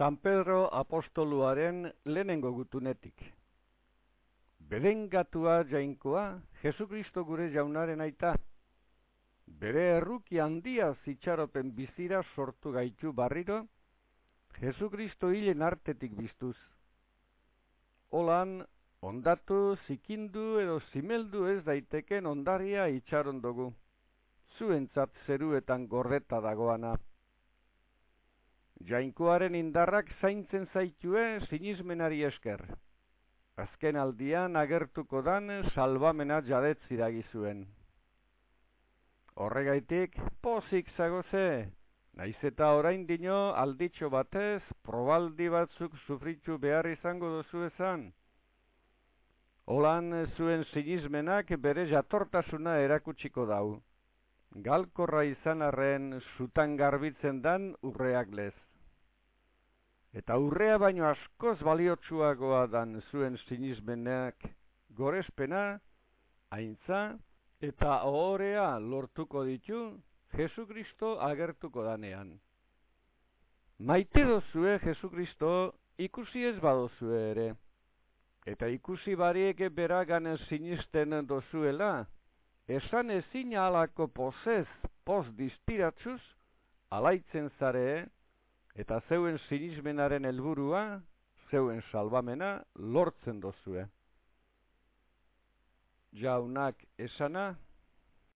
San Pedro apostoluaren lehenengo gutunetik. Berengatua jainkoa, Jesukristo gure jaunaren aita. Bere erruki handia zitxaropen bizira sortu gaitu barriro, Jesukristo hilen artetik biztuz. Holan, ondatu, zikindu edo zimeldu ez daiteken ondaria itxaron dugu. Zuentzat zeruetan gorreta dagoana. Jainkoaren indarrak zaintzen zaitue sinismenari esker. Azken aldian agertuko dan salbamena jadetzi dagizuen. Horregaitik, pozik zagoze, naiz eta orain dino alditxo batez, probaldi batzuk sufritxu behar izango duzu ezan. Holan zuen sinismenak bere jatortasuna erakutsiko dau. Galkorra izan arren zutan garbitzen dan urreak lez. Eta urrea baino askoz baliotsuagoa dan zuen sinismenak gorespena, aintza, eta ohorea lortuko ditu Jesukristo agertuko danean. Maite dozue Jesukristo ikusi ez badozue ere, eta ikusi barieke beragan sinisten dozuela, esan ezin alako posez, pos distiratzuz, alaitzen zare, eta zeuen sinismenaren helburua, zeuen salvamena lortzen dozue. Jaunak esana,